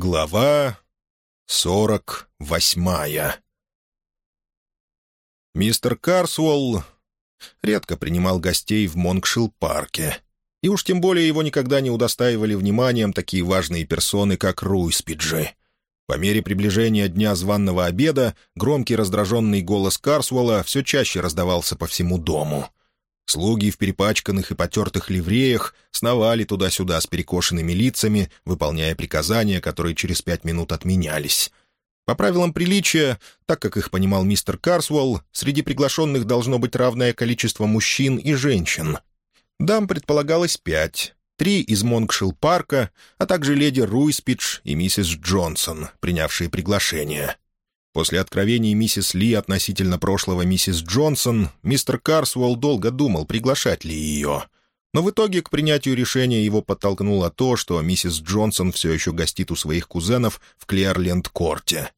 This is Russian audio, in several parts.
Глава сорок восьмая Мистер Карсуолл редко принимал гостей в Монкшилл-парке, и уж тем более его никогда не удостаивали вниманием такие важные персоны, как Руиспиджи. По мере приближения дня званного обеда громкий раздраженный голос Карсуэлла все чаще раздавался по всему дому — Слуги в перепачканных и потертых ливреях сновали туда-сюда с перекошенными лицами, выполняя приказания, которые через пять минут отменялись. По правилам приличия, так как их понимал мистер Карсуэлл, среди приглашенных должно быть равное количество мужчин и женщин. Дам предполагалось пять. Три из Монкшилл-парка, а также леди Руиспидж и миссис Джонсон, принявшие приглашение. После откровений миссис Ли относительно прошлого миссис Джонсон, мистер Карсуэлл долго думал, приглашать ли ее. Но в итоге к принятию решения его подтолкнуло то, что миссис Джонсон все еще гостит у своих кузенов в Клиарленд-корте.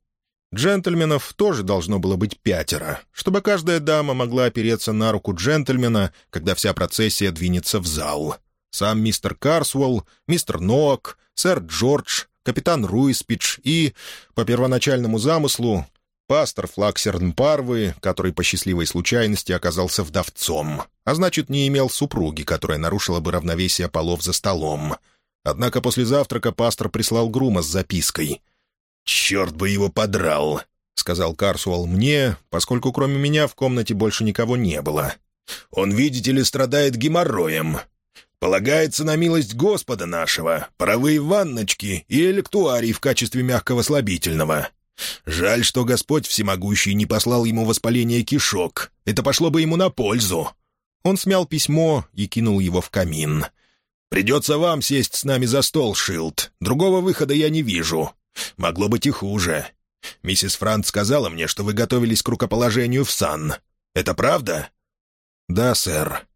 Джентльменов тоже должно было быть пятеро, чтобы каждая дама могла опереться на руку джентльмена, когда вся процессия двинется в зал. Сам мистер Карсуэлл, мистер Ноак, сэр Джордж, капитан Руиспидж и, по первоначальному замыслу, пастор Флаксерн Парвы, который по счастливой случайности оказался вдовцом, а значит, не имел супруги, которая нарушила бы равновесие полов за столом. Однако после завтрака пастор прислал Грума с запиской. «Черт бы его подрал!» — сказал Карсуал мне, поскольку кроме меня в комнате больше никого не было. «Он, видите ли, страдает геморроем. Полагается на милость Господа нашего, паровые ванночки и электуарий в качестве мягкого слабительного. Жаль, что Господь Всемогущий не послал ему воспаление кишок. Это пошло бы ему на пользу». Он смял письмо и кинул его в камин. «Придется вам сесть с нами за стол, Шилд. Другого выхода я не вижу. Могло быть и хуже. Миссис Франц сказала мне, что вы готовились к рукоположению в сан. Это правда?» «Да, сэр»,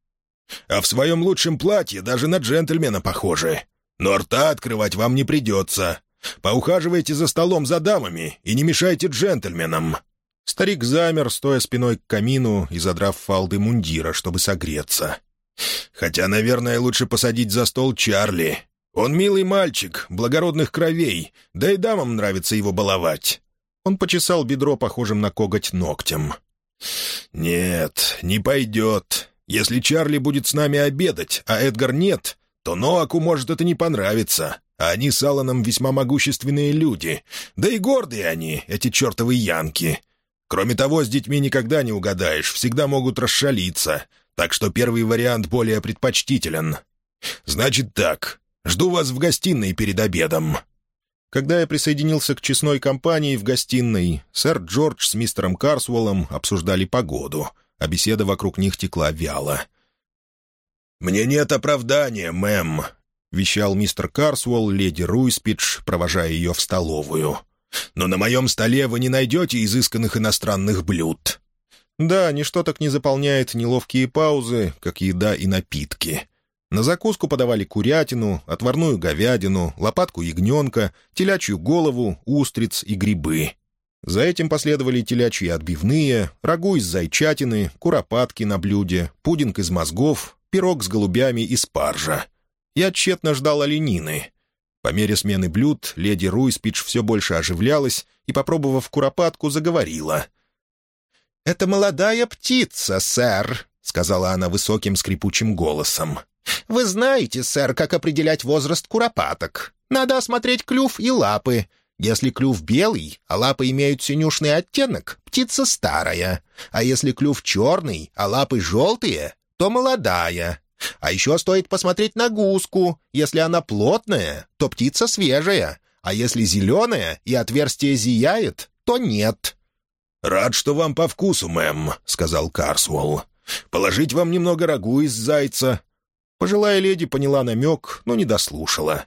а в своем лучшем платье даже на джентльмена похожи. Но рта открывать вам не придется. Поухаживайте за столом за дамами и не мешайте джентльменам». Старик замер, стоя спиной к камину и задрав фалды мундира, чтобы согреться. «Хотя, наверное, лучше посадить за стол Чарли. Он милый мальчик, благородных кровей, да и дамам нравится его баловать». Он почесал бедро, похожим на коготь ногтем. «Нет, не пойдет. Если Чарли будет с нами обедать, а Эдгар нет, то Ноаку может это не понравиться. А они с Алланом весьма могущественные люди. Да и гордые они, эти чертовы янки. Кроме того, с детьми никогда не угадаешь, всегда могут расшалиться. Так что первый вариант более предпочтителен. Значит так, жду вас в гостиной перед обедом». Когда я присоединился к честной компании в гостиной, сэр Джордж с мистером Карсуэллом обсуждали погоду — а беседа вокруг них текла вяло. «Мне нет оправдания, мэм», — вещал мистер Карсуэлл леди Руиспидж, провожая ее в столовую. «Но на моем столе вы не найдете изысканных иностранных блюд». Да, ничто так не заполняет неловкие паузы, как еда и напитки. На закуску подавали курятину, отварную говядину, лопатку ягненка, телячью голову, устриц и грибы. За этим последовали телячьи отбивные, рагу из зайчатины, куропатки на блюде, пудинг из мозгов, пирог с голубями и спаржа. Я тщетно ждал оленины. По мере смены блюд леди Руиспидж все больше оживлялась и, попробовав куропатку, заговорила. «Это молодая птица, сэр», — сказала она высоким скрипучим голосом. «Вы знаете, сэр, как определять возраст куропаток. Надо осмотреть клюв и лапы. Если клюв белый, а лапы имеют синюшный оттенок, птица старая. А если клюв черный, а лапы желтые, то молодая. А еще стоит посмотреть на гуску. Если она плотная, то птица свежая. А если зеленая и отверстие зияет, то нет». «Рад, что вам по вкусу, мэм», — сказал Карсуэлл. «Положить вам немного рагу из зайца». Пожилая леди поняла намек, но не дослушала.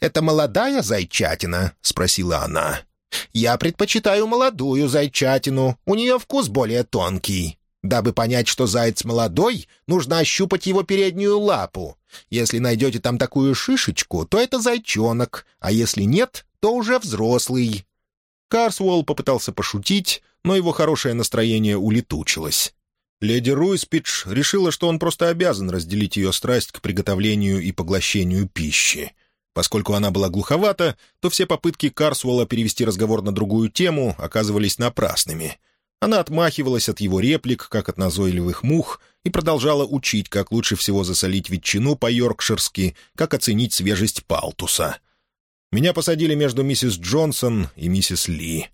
«Это молодая зайчатина?» — спросила она. «Я предпочитаю молодую зайчатину. У нее вкус более тонкий. Дабы понять, что заяц молодой, нужно ощупать его переднюю лапу. Если найдете там такую шишечку, то это зайчонок, а если нет, то уже взрослый». Карсуолл попытался пошутить, но его хорошее настроение улетучилось. Леди Руиспидж решила, что он просто обязан разделить ее страсть к приготовлению и поглощению пищи. Поскольку она была глуховата, то все попытки Карсуэлла перевести разговор на другую тему оказывались напрасными. Она отмахивалась от его реплик, как от назойливых мух, и продолжала учить, как лучше всего засолить ветчину по-йоркширски, как оценить свежесть палтуса. Меня посадили между миссис Джонсон и миссис Ли.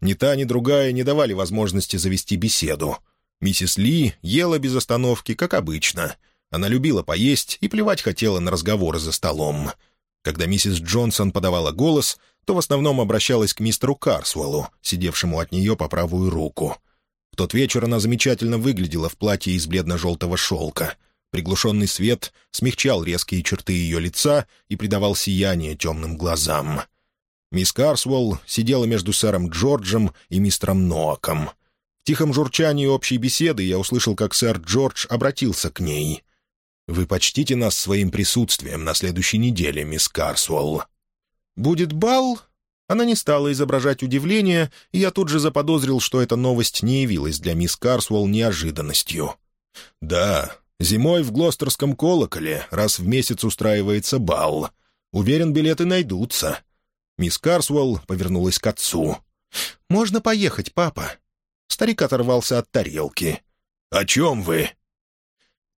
Ни та, ни другая не давали возможности завести беседу. Миссис Ли ела без остановки, как обычно. Она любила поесть и плевать хотела на разговоры за столом. Когда миссис Джонсон подавала голос, то в основном обращалась к мистеру Карсуэллу, сидевшему от нее по правую руку. В тот вечер она замечательно выглядела в платье из бледно-желтого шелка. Приглушенный свет смягчал резкие черты ее лица и придавал сияние темным глазам. Мисс Карсуэлл сидела между сэром Джорджем и мистером Ноаком. В тихом журчании общей беседы я услышал, как сэр Джордж обратился к ней. «Вы почтите нас своим присутствием на следующей неделе, мисс Карсуэлл». «Будет бал?» Она не стала изображать удивление, и я тут же заподозрил, что эта новость не явилась для мисс Карсуэлл неожиданностью. «Да, зимой в Глостерском колоколе раз в месяц устраивается бал. Уверен, билеты найдутся». Мисс Карсуэлл повернулась к отцу. «Можно поехать, папа?» Старик оторвался от тарелки. «О чем вы?»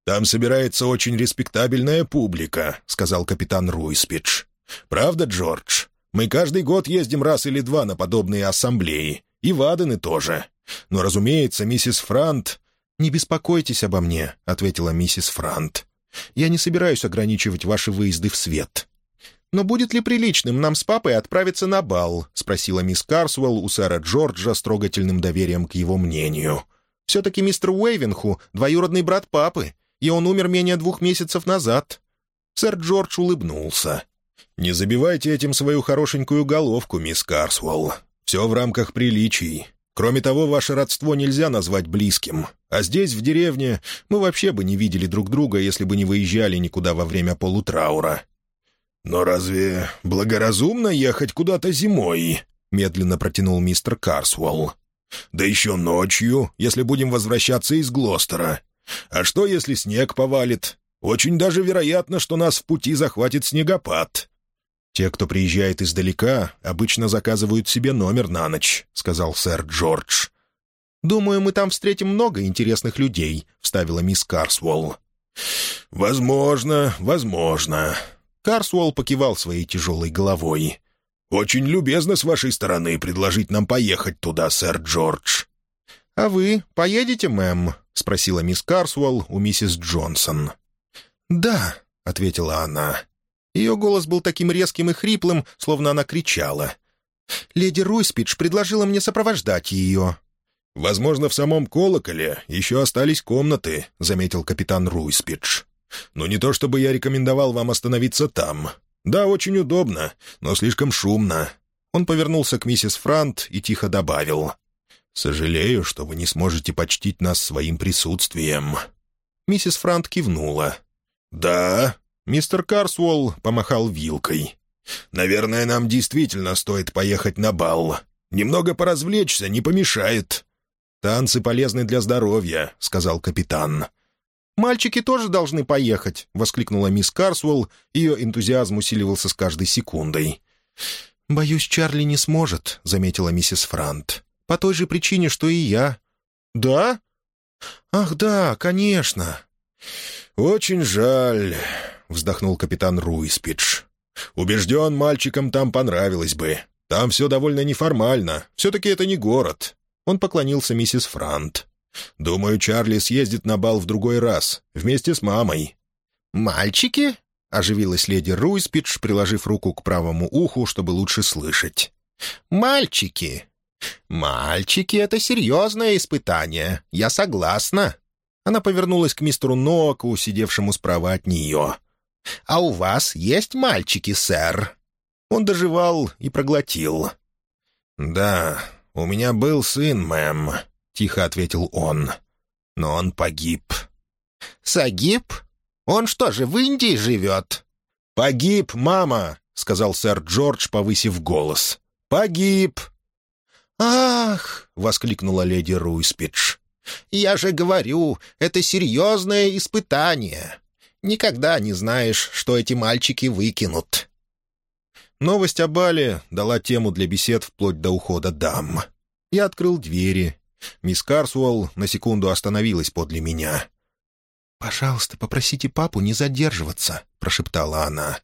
«Там собирается очень респектабельная публика», — сказал капитан Руиспидж. «Правда, Джордж? Мы каждый год ездим раз или два на подобные ассамблеи. И в Адены тоже. Но, разумеется, миссис Франт...» «Не беспокойтесь обо мне», — ответила миссис Франт. «Я не собираюсь ограничивать ваши выезды в свет». «Но будет ли приличным нам с папой отправиться на бал?» — спросила мисс Карсуэлл у сэра Джорджа с трогательным доверием к его мнению. «Все-таки мистер Уэйвенху — двоюродный брат папы, и он умер менее двух месяцев назад». Сэр Джордж улыбнулся. «Не забивайте этим свою хорошенькую головку, мисс Карсуэлл. Все в рамках приличий. Кроме того, ваше родство нельзя назвать близким. А здесь, в деревне, мы вообще бы не видели друг друга, если бы не выезжали никуда во время полутраура». «Но разве благоразумно ехать куда-то зимой?» — медленно протянул мистер Карсуэлл. «Да еще ночью, если будем возвращаться из Глостера. А что, если снег повалит? Очень даже вероятно, что нас в пути захватит снегопад». «Те, кто приезжает издалека, обычно заказывают себе номер на ночь», — сказал сэр Джордж. «Думаю, мы там встретим много интересных людей», — вставила мисс Карсуэлл. «Возможно, возможно». Карсуэлл покивал своей тяжелой головой. «Очень любезно с вашей стороны предложить нам поехать туда, сэр Джордж». «А вы поедете, мэм?» — спросила мисс Карсуэлл у миссис Джонсон. «Да», — ответила она. Ее голос был таким резким и хриплым, словно она кричала. «Леди Руйспидж предложила мне сопровождать ее». «Возможно, в самом колоколе еще остались комнаты», — заметил капитан Руйспидж. «Но не то чтобы я рекомендовал вам остановиться там. Да, очень удобно, но слишком шумно». Он повернулся к миссис Франт и тихо добавил. «Сожалею, что вы не сможете почтить нас своим присутствием». Миссис Франт кивнула. «Да?» — мистер Карсуолл помахал вилкой. «Наверное, нам действительно стоит поехать на бал. Немного поразвлечься не помешает». «Танцы полезны для здоровья», — сказал капитан. «Мальчики тоже должны поехать», — воскликнула мисс Карсуэлл. Ее энтузиазм усиливался с каждой секундой. «Боюсь, Чарли не сможет», — заметила миссис Франт. «По той же причине, что и я». «Да?» «Ах, да, конечно. «Очень жаль», — вздохнул капитан Руиспидж. «Убежден, мальчикам там понравилось бы. Там все довольно неформально. Все-таки это не город». Он поклонился миссис Франт. «Думаю, Чарли съездит на бал в другой раз, вместе с мамой». «Мальчики?» — оживилась леди Руиспидж, приложив руку к правому уху, чтобы лучше слышать. «Мальчики! Мальчики — это серьезное испытание, я согласна. Она повернулась к мистеру Ноаку, сидевшему справа от нее. «А у вас есть мальчики, сэр?» Он доживал и проглотил. «Да, у меня был сын, мэм», — тихо ответил он. «Но он погиб». «Сагиб? Он что же, в Индии живет?» «Погиб, мама», — сказал сэр Джордж, повысив голос. «Погиб!» «Ах!» — воскликнула леди Руиспидж. Я же говорю, это серьезное испытание. Никогда не знаешь, что эти мальчики выкинут». Новость о бале дала тему для бесед вплоть до ухода дам. Я открыл двери. Мисс Карсуэлл на секунду остановилась подле меня. «Пожалуйста, попросите папу не задерживаться», — прошептала она.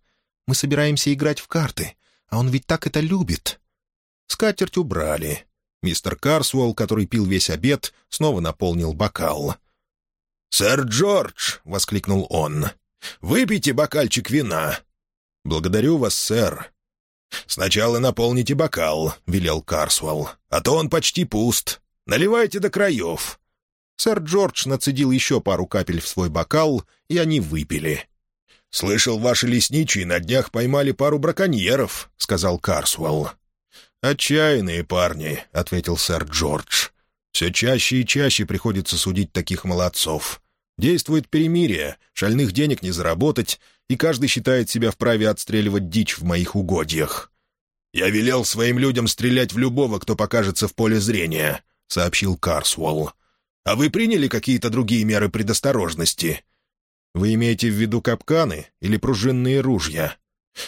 «Мы собираемся играть в карты, а он ведь так это любит». Скатерть убрали. Мистер Карсуэлл, который пил весь обед, снова наполнил бокал. «Сэр Джордж!» — воскликнул он. «Выпейте бокальчик вина». «Благодарю вас, сэр». «Сначала наполните бокал», — велел Карсуэлл. «А то он почти пуст. Наливайте до краев». Сэр Джордж нацедил еще пару капель в свой бокал, и они выпили. «Слышал, ваши лесничие на днях поймали пару браконьеров», — сказал Карсуэлл. «Отчаянные парни», — ответил сэр Джордж. «Все чаще и чаще приходится судить таких молодцов. Действует перемирие, шальных денег не заработать, и каждый считает себя вправе отстреливать дичь в моих угодьях». «Я велел своим людям стрелять в любого, кто покажется в поле зрения», — сообщил Карсуэлл. А вы приняли какие-то другие меры предосторожности?» «Вы имеете в виду капканы или пружинные ружья?»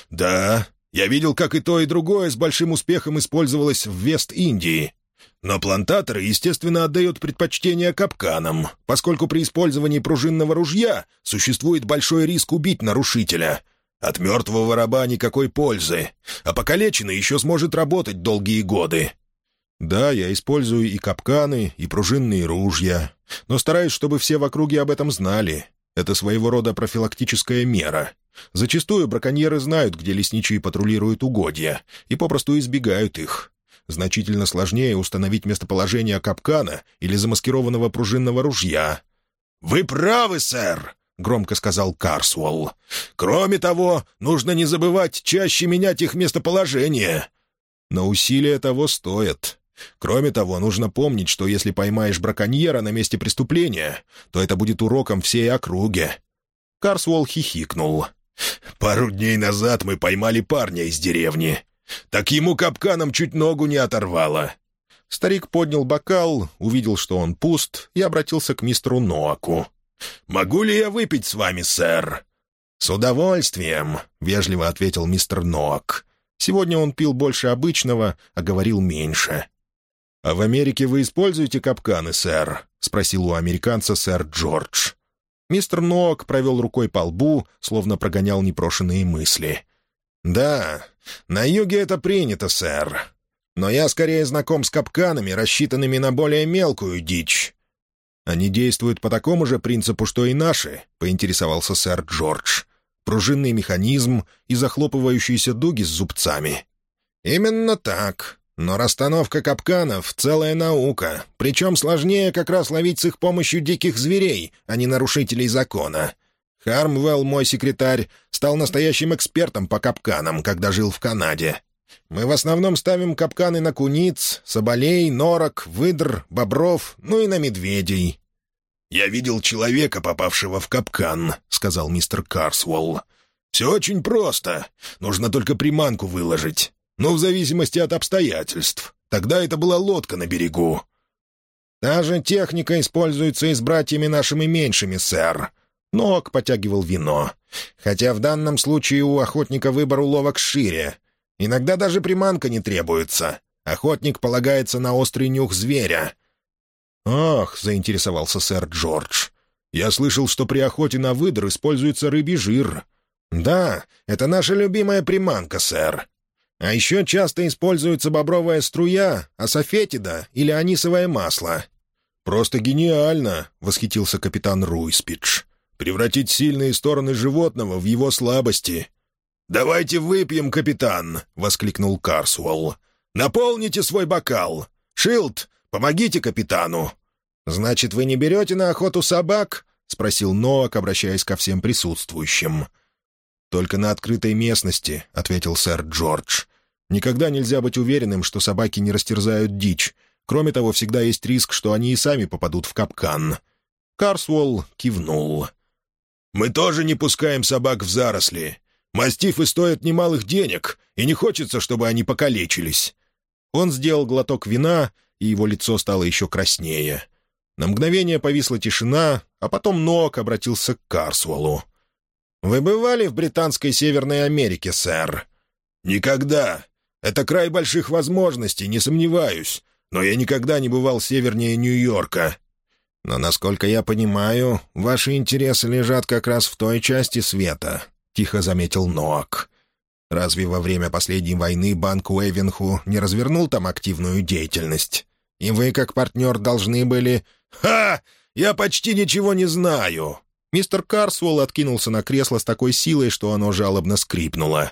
«Да, я видел, как и то, и другое с большим успехом использовалось в Вест-Индии. Но плантаторы, естественно, отдают предпочтение капканам, поскольку при использовании пружинного ружья существует большой риск убить нарушителя. От мертвого раба никакой пользы, а покалеченный еще сможет работать долгие годы. Да, я использую и капканы, и пружинные ружья, но стараюсь, чтобы все в округе об этом знали. Это своего рода профилактическая мера. Зачастую браконьеры знают, где лесничие патрулируют угодья, и попросту избегают их. Значительно сложнее установить местоположение капкана или замаскированного пружинного ружья. «Вы правы, сэр!» — громко сказал Карсуэлл. «Кроме того, нужно не забывать чаще менять их местоположение». «Но усилия того стоят. Кроме того, нужно помнить, что если поймаешь браконьера на месте преступления, то это будет уроком всей округе». Карсуолл хихикнул. «Пару дней назад мы поймали парня из деревни. Так ему капканом чуть ногу не оторвало». Старик поднял бокал, увидел, что он пуст, и обратился к мистеру Ноаку. «Могу ли я выпить с вами, сэр?» «С удовольствием», — вежливо ответил мистер Ноак. Сегодня он пил больше обычного, а говорил меньше. «А в Америке вы используете капканы, сэр?» — спросил у американца сэр Джордж. Мистер Ноак провел рукой по лбу, словно прогонял непрошенные мысли. «Да, на юге это принято, сэр. Но я скорее знаком с капканами, рассчитанными на более мелкую дичь». «Они действуют по такому же принципу, что и наши», — поинтересовался сэр Джордж. «Пружинный механизм и захлопывающиеся дуги с зубцами». «Именно так. Но расстановка капканов — целая наука, причем сложнее как раз ловить с их помощью диких зверей, а не нарушителей закона. Хармвелл, мой секретарь, стал настоящим экспертом по капканам, когда жил в Канаде. Мы в основном ставим капканы на куниц, соболей, норок, выдр, бобров, ну и на медведей. «Я видел человека, попавшего в капкан», — сказал мистер Карсволл. «Все очень просто. Нужно только приманку выложить. Ну, в зависимости от обстоятельств. Тогда это была лодка на берегу. «Та же техника используется и с братьями нашими меньшими, сэр». Нок потягивал вино. «Хотя в данном случае у охотника выбор уловок шире. Иногда даже приманка не требуется. Охотник полагается на острый нюх зверя». «Ах», — заинтересовался сэр Джордж. «Я слышал, что при охоте на выдр используется рыбий жир». «Да, это наша любимая приманка, сэр. А еще часто используется бобровая струя, асофетида или анисовое масло». «Просто гениально!» — восхитился капитан Руйспидж. «Превратить сильные стороны животного в его слабости». «Давайте выпьем, капитан!» — воскликнул Карсуэлл. «Наполните свой бокал! Шилд, помогите капитану!» «Значит, вы не берете на охоту собак?» — спросил Ноак, обращаясь ко всем присутствующим. «Только на открытой местности», — ответил сэр Джордж. «Никогда нельзя быть уверенным, что собаки не растерзают дичь. Кроме того, всегда есть риск, что они и сами попадут в капкан». Карсуолл кивнул. «Мы тоже не пускаем собак в заросли. Мастифы стоят немалых денег, и не хочется, чтобы они покалечились». Он сделал глоток вина, и его лицо стало еще краснее. На мгновение повисла тишина, а потом Ноак обратился к Карсуолу. «Вы бывали в Британской Северной Америке, сэр?» «Никогда. Это край больших возможностей, не сомневаюсь. Но я никогда не бывал севернее Нью-Йорка. Но, насколько я понимаю, ваши интересы лежат как раз в той части света», — тихо заметил Ноак. «Разве во время последней войны банк Уэйвенху не развернул там активную деятельность? И вы, как партнер, должны были...» «Ха! Я почти ничего не знаю!» Мистер Карсуэлл откинулся на кресло с такой силой, что оно жалобно скрипнуло.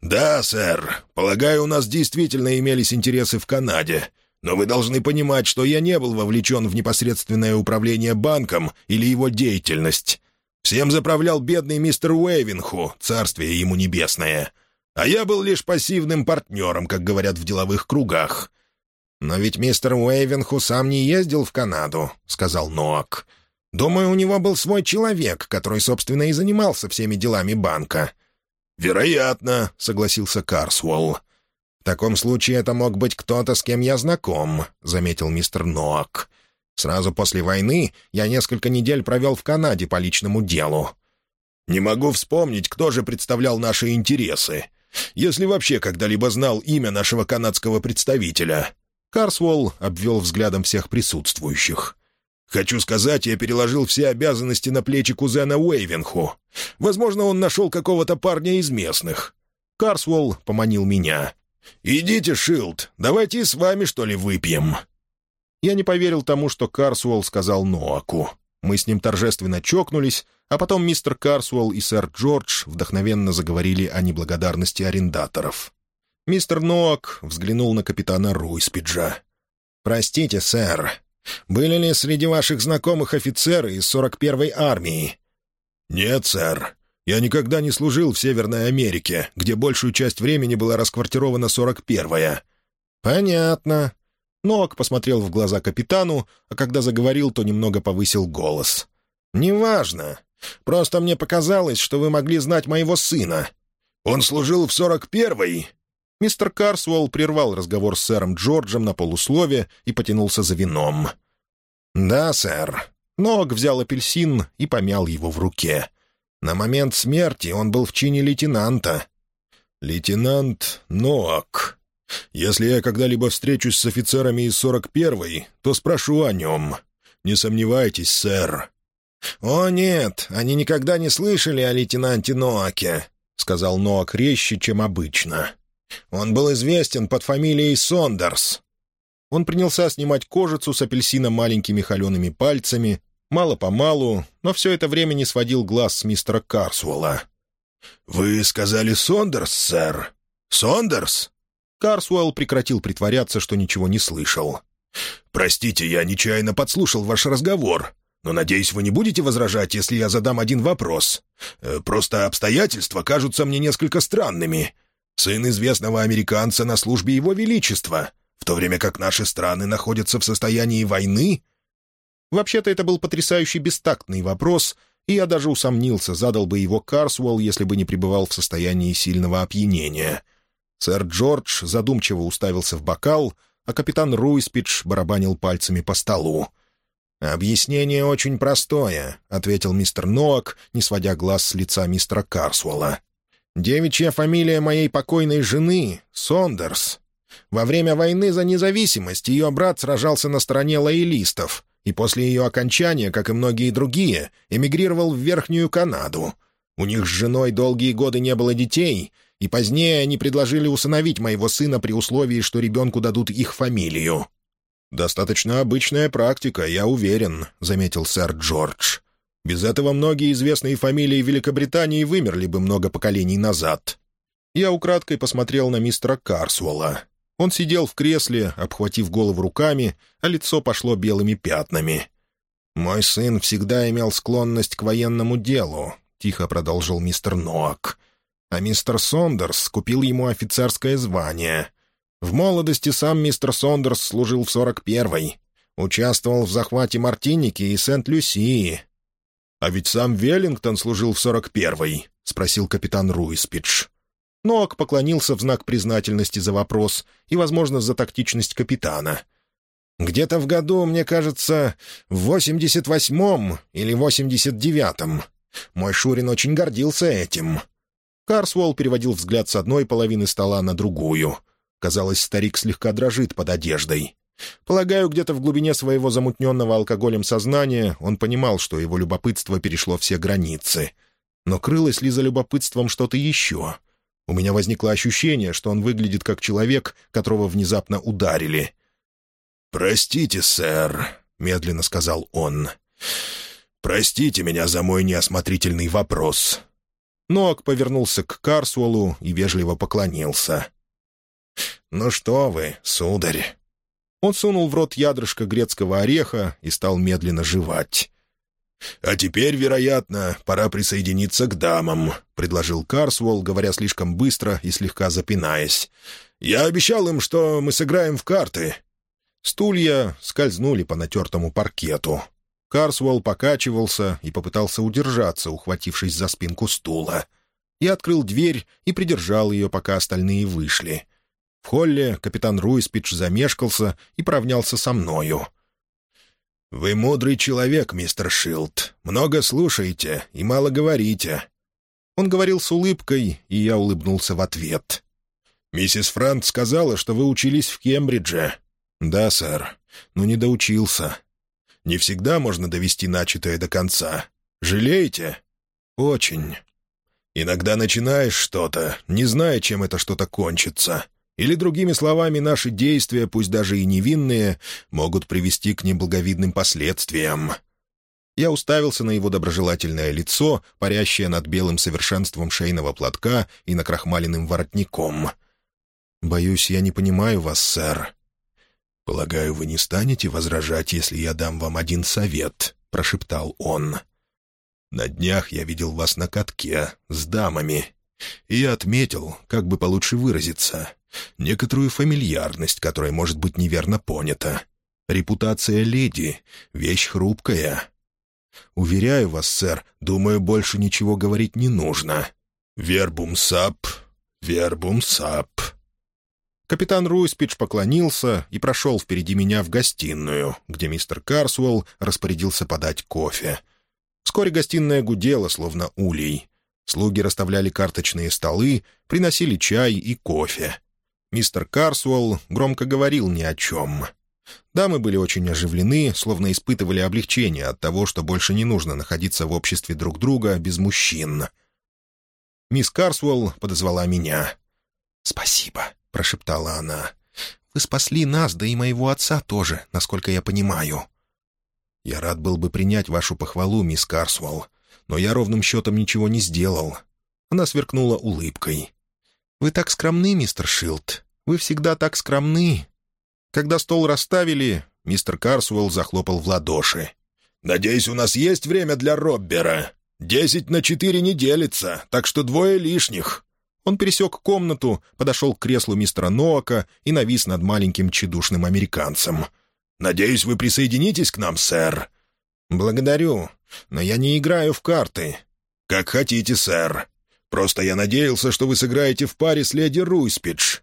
«Да, сэр. Полагаю, у нас действительно имелись интересы в Канаде. Но вы должны понимать, что я не был вовлечен в непосредственное управление банком или его деятельность. Всем заправлял бедный мистер Уэйвенху, царствие ему небесное. А я был лишь пассивным партнером, как говорят в деловых кругах». «Но ведь мистер Уэйвенху сам не ездил в Канаду», — сказал Ноак. «Думаю, у него был свой человек, который, собственно, и занимался всеми делами банка». «Вероятно», — согласился Карсуэлл. «В таком случае это мог быть кто-то, с кем я знаком», — заметил мистер Ноак. «Сразу после войны я несколько недель провел в Канаде по личному делу». «Не могу вспомнить, кто же представлял наши интересы. Если вообще когда-либо знал имя нашего канадского представителя». Карсволл обвел взглядом всех присутствующих. «Хочу сказать, я переложил все обязанности на плечи кузена Уэйвенху. Возможно, он нашел какого-то парня из местных». Карсволл поманил меня. «Идите, Шилд, давайте с вами, что ли, выпьем». Я не поверил тому, что Карсуэлл сказал Ноаку. Мы с ним торжественно чокнулись, а потом мистер Карсуэлл и сэр Джордж вдохновенно заговорили о неблагодарности арендаторов. Мистер Ноак взглянул на капитана Руиспиджа. «Простите, сэр, были ли среди ваших знакомых офицеры из 41-й армии?» «Нет, сэр. Я никогда не служил в Северной Америке, где большую часть времени была расквартирована 41-я». «Понятно». Нок посмотрел в глаза капитану, а когда заговорил, то немного повысил голос. «Неважно. Просто мне показалось, что вы могли знать моего сына. Он служил в 41-й?» Мистер Карсуэлл прервал разговор с сэром Джорджем на полуслове и потянулся за вином. «Да, сэр». Ног взял апельсин и помял его в руке. На момент смерти он был в чине лейтенанта. «Лейтенант Ноак. Если я когда-либо встречусь с офицерами из 41-й, то спрошу о нем. Не сомневайтесь, сэр». «О, нет, они никогда не слышали о лейтенанте Ноаке», — сказал Ноак резче, чем обычно. «Он был известен под фамилией Сондерс». Он принялся снимать кожицу с апельсина маленькими холеными пальцами, Мало-помалу, но все это время не сводил глаз с мистера Карсуэлла. «Вы сказали Сондерс, сэр? Сондерс?» Карсуэлл прекратил притворяться, что ничего не слышал. «Простите, я нечаянно подслушал ваш разговор, но, надеюсь, вы не будете возражать, если я задам один вопрос. Э, просто обстоятельства кажутся мне несколько странными. Сын известного американца на службе Его Величества, в то время как наши страны находятся в состоянии войны, Вообще-то это был потрясающий бестактный вопрос, и я даже усомнился, задал бы его Карсуэлл, если бы не пребывал в состоянии сильного опьянения. Сэр Джордж задумчиво уставился в бокал, а капитан Руиспидж барабанил пальцами по столу. «Объяснение очень простое», — ответил мистер Ноак, не сводя глаз с лица мистера Карсуэлла. «Девичья фамилия моей покойной жены — Сондерс. Во время войны за независимость ее брат сражался на стороне лоялистов, и после ее окончания, как и многие другие, эмигрировал в Верхнюю Канаду. У них с женой долгие годы не было детей, и позднее они предложили усыновить моего сына при условии, что ребенку дадут их фамилию. «Достаточно обычная практика, я уверен», — заметил сэр Джордж. «Без этого многие известные фамилии Великобритании вымерли бы много поколений назад». Я украдкой посмотрел на мистера Карсуэлла. Он сидел в кресле, обхватив голову руками, а лицо пошло белыми пятнами. «Мой сын всегда имел склонность к военному делу», — тихо продолжил мистер Ноак. «А мистер Сондерс купил ему офицерское звание. В молодости сам мистер Сондерс служил в 41-й. Участвовал в захвате Мартиники и Сент-Люсии». «А ведь сам Веллингтон служил в 41-й», — спросил капитан Руиспидж. Ноак поклонился в знак признательности за вопрос и, возможно, за тактичность капитана. «Где-то в году, мне кажется, в 88-м или 89-м. Мой Шурин очень гордился этим». Карсволл переводил взгляд с одной половины стола на другую. Казалось, старик слегка дрожит под одеждой. Полагаю, где-то в глубине своего замутненного алкоголем сознания он понимал, что его любопытство перешло все границы. Но крылось ли за любопытством что-то еще? У меня возникло ощущение, что он выглядит как человек, которого внезапно ударили. «Простите, сэр», — медленно сказал он. «Простите меня за мой неосмотрительный вопрос». Ноак повернулся к Карсуолу и вежливо поклонился. «Ну что вы, сударь?» Он сунул в рот ядрышко грецкого ореха и стал медленно жевать. «А теперь, вероятно, пора присоединиться к дамам», — предложил Карсуолл, говоря слишком быстро и слегка запинаясь. «Я обещал им, что мы сыграем в карты». Стулья скользнули по натертому паркету. Карсуолл покачивался и попытался удержаться, ухватившись за спинку стула. Я открыл дверь и придержал ее, пока остальные вышли. В холле капитан Руиспидж замешкался и поравнялся со мною. «Вы мудрый человек, мистер Шилд. Много слушаете и мало говорите». Он говорил с улыбкой, и я улыбнулся в ответ. «Миссис Франт сказала, что вы учились в Кембридже». «Да, сэр, но не доучился. Не всегда можно довести начатое до конца. Жалеете?» «Очень. Иногда начинаешь что-то, не зная, чем это что-то кончится. Или, другими словами, наши действия, пусть даже и невинные, могут привести к неблаговидным последствиям». Я уставился на его доброжелательное лицо, парящее над белым совершенством шейного платка и накрахмаленным воротником. «Боюсь, я не понимаю вас, сэр». «Полагаю, вы не станете возражать, если я дам вам один совет», — прошептал он. «На днях я видел вас на катке с дамами, и отметил, как бы получше выразиться, некоторую фамильярность, которая может быть неверно понята. Репутация леди — вещь хрупкая. Уверяю вас, сэр, думаю, больше ничего говорить не нужно. Вербум сап, вербум сап». Капитан Руиспидж поклонился и прошел впереди меня в гостиную, где мистер Карсуэлл распорядился подать кофе. Вскоре гостиная гудела, словно улей. Слуги расставляли карточные столы, приносили чай и кофе. Мистер Карсуэлл громко говорил ни о чем. Дамы были очень оживлены, словно испытывали облегчение от того, что больше не нужно находиться в обществе друг друга без мужчин. Мисс Карсуэлл подозвала меня. «Спасибо», — прошептала она. «Вы спасли нас, да и моего отца тоже, насколько я понимаю». «Я рад был бы принять вашу похвалу, мисс Карсуэлл, но я ровным счетом ничего не сделал». Она сверкнула улыбкой. «Вы так скромны, мистер Шилд. Вы всегда так скромны». Когда стол расставили, мистер Карсуэлл захлопал в ладоши. «Надеюсь, у нас есть время для Роббера. Десять на четыре не делится, так что двое лишних». Он пересек комнату, подошел к креслу мистера Ноака и навис над маленьким чедушным американцем. «Надеюсь, вы присоединитесь к нам, сэр?» «Благодарю, но я не играю в карты». «Как хотите, сэр. Просто я надеялся, что вы сыграете в паре с леди Руйспидж».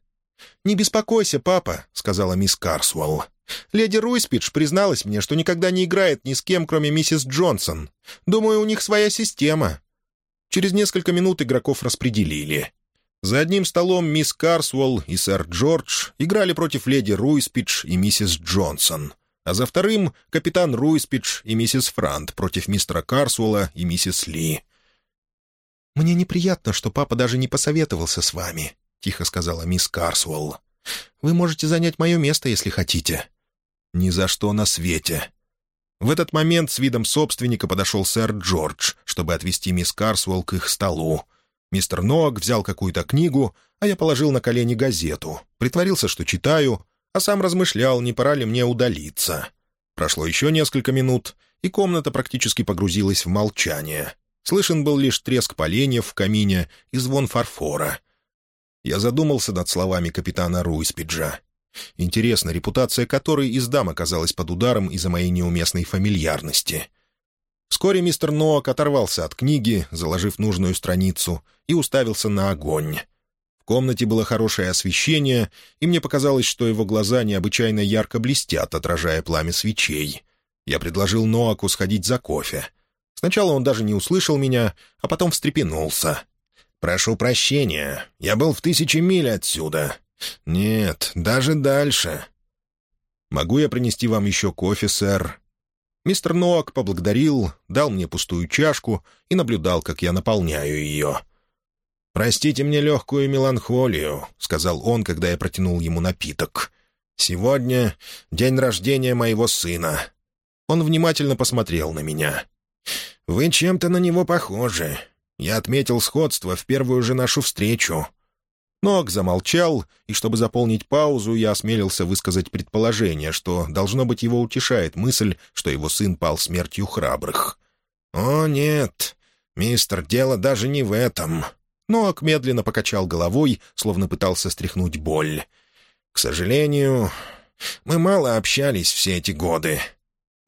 «Не беспокойся, папа», — сказала мисс Карсуэлл. «Леди Руйспидж призналась мне, что никогда не играет ни с кем, кроме миссис Джонсон. Думаю, у них своя система». Через несколько минут игроков распределили. За одним столом мисс Карсуэлл и сэр Джордж играли против леди Руйспидж и миссис Джонсон, а за вторым — капитан Руйспидж и миссис Франт против мистера Карсуэлла и миссис Ли. «Мне неприятно, что папа даже не посоветовался с вами», — тихо сказала мисс Карсуэлл. «Вы можете занять мое место, если хотите». «Ни за что на свете». В этот момент с видом собственника подошел сэр Джордж, чтобы отвести мисс Карсуэлл к их столу. Мистер Ноак взял какую-то книгу, а я положил на колени газету, притворился, что читаю, а сам размышлял, не пора ли мне удалиться. Прошло еще несколько минут, и комната практически погрузилась в молчание. Слышен был лишь треск поленьев в камине и звон фарфора. Я задумался над словами капитана Руиспиджа. Интересно, репутация которой из дам оказалась под ударом из-за моей неуместной фамильярности. Вскоре мистер Ноак оторвался от книги, заложив нужную страницу, и уставился на огонь. В комнате было хорошее освещение, и мне показалось, что его глаза необычайно ярко блестят, отражая пламя свечей. Я предложил Ноаку сходить за кофе — Сначала он даже не услышал меня, а потом встрепенулся. «Прошу прощения, я был в тысячи миль отсюда. Нет, даже дальше». «Могу я принести вам еще кофе, сэр?» Мистер Ноак поблагодарил, дал мне пустую чашку и наблюдал, как я наполняю ее. «Простите мне легкую меланхолию», — сказал он, когда я протянул ему напиток. «Сегодня день рождения моего сына». Он внимательно посмотрел на меня. «Вы чем-то на него похожи. Я отметил сходство в первую же нашу встречу». Ног замолчал, и чтобы заполнить паузу, я осмелился высказать предположение, что, должно быть, его утешает мысль, что его сын пал смертью храбрых. «О, нет, мистер, дело даже не в этом». Ноак медленно покачал головой, словно пытался стряхнуть боль. «К сожалению, мы мало общались все эти годы.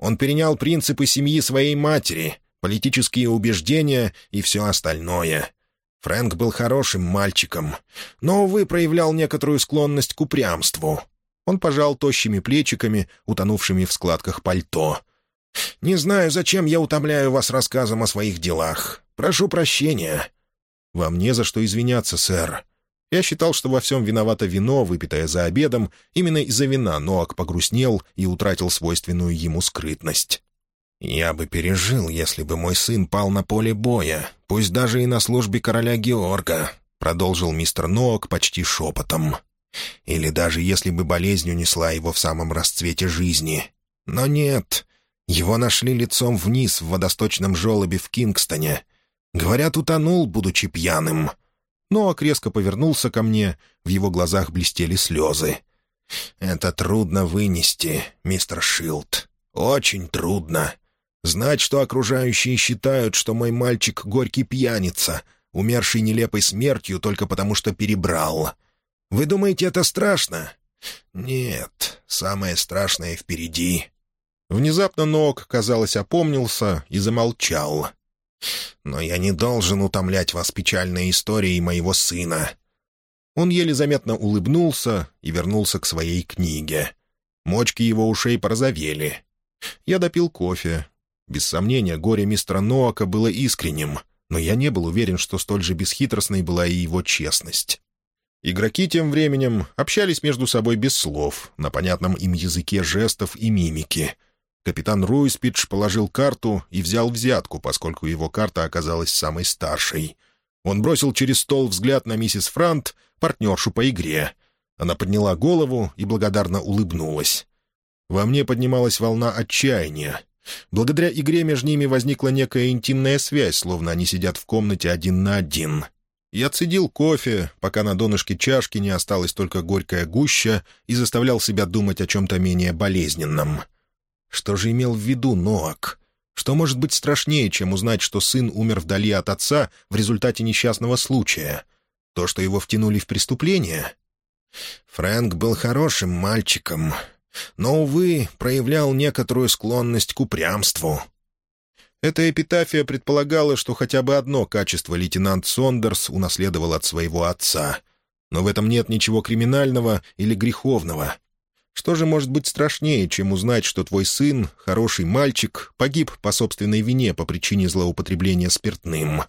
Он перенял принципы семьи своей матери, политические убеждения и все остальное. Фрэнк был хорошим мальчиком, но, увы, проявлял некоторую склонность к упрямству. Он пожал тощими плечиками, утонувшими в складках пальто. «Не знаю, зачем я утомляю вас рассказом о своих делах. Прошу прощения». «Вам не за что извиняться, сэр. Я считал, что во всем виновато вино, выпитое за обедом. Именно из-за вина Ноак погрустнел и утратил свойственную ему скрытность. «Я бы пережил, если бы мой сын пал на поле боя, пусть даже и на службе короля Георга», — продолжил мистер Ноак почти шепотом. «Или даже если бы болезнь унесла его в самом расцвете жизни. Но нет, его нашли лицом вниз в водосточном желобе в Кингстоне. Говорят, утонул, будучи пьяным». Ноак резко повернулся ко мне, в его глазах блестели слезы. «Это трудно вынести, мистер Шилд. Очень трудно. Знать, что окружающие считают, что мой мальчик — горький пьяница, умерший нелепой смертью только потому, что перебрал. Вы думаете, это страшно? Нет, самое страшное впереди». Внезапно Ног, казалось, опомнился и замолчал. «Но я не должен утомлять вас печальной историей моего сына». Он еле заметно улыбнулся и вернулся к своей книге. Мочки его ушей порозовели. Я допил кофе, без сомнения, горе мистера Ноака было искренним, но я не был уверен, что столь же бесхитростной была и его честность. Игроки тем временем общались между собой без слов, на понятном им языке жестов и мимики. Капитан Руиспидж положил карту и взял взятку, поскольку его карта оказалась самой старшей. Он бросил через стол взгляд на миссис Франт, партнершу по игре. Она подняла голову и благодарно улыбнулась. Во мне поднималась волна отчаяния. Благодаря игре между ними возникла некая интимная связь, словно они сидят в комнате один на один. Я цедил кофе, пока на донышке чашки не осталась только горькая гуща, и заставлял себя думать о чем-то менее болезненном. Что же имел в виду Ноак? Что может быть страшнее, чем узнать, что сын умер вдали от отца в результате несчастного случая? То, что его втянули в преступление? Фрэнк был хорошим мальчиком, но, увы, проявлял некоторую склонность к упрямству. Эта эпитафия предполагала, что хотя бы одно качество лейтенант Сондерс унаследовал от своего отца. Но в этом нет ничего криминального или греховного. Что же может быть страшнее, чем узнать, что твой сын, хороший мальчик, погиб по собственной вине по причине злоупотребления спиртным?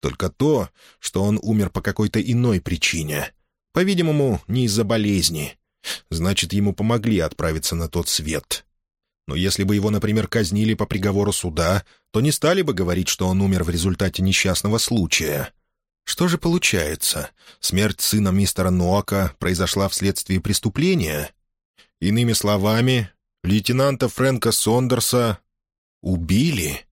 Только то, что он умер по какой-то иной причине. По-видимому, не из-за болезни. Значит, ему помогли отправиться на тот свет. Но если бы его, например, казнили по приговору суда, то не стали бы говорить, что он умер в результате несчастного случая. Что же получается? Смерть сына мистера Ноака произошла вследствие преступления? Иными словами, лейтенанта Фрэнка Сондерса убили?»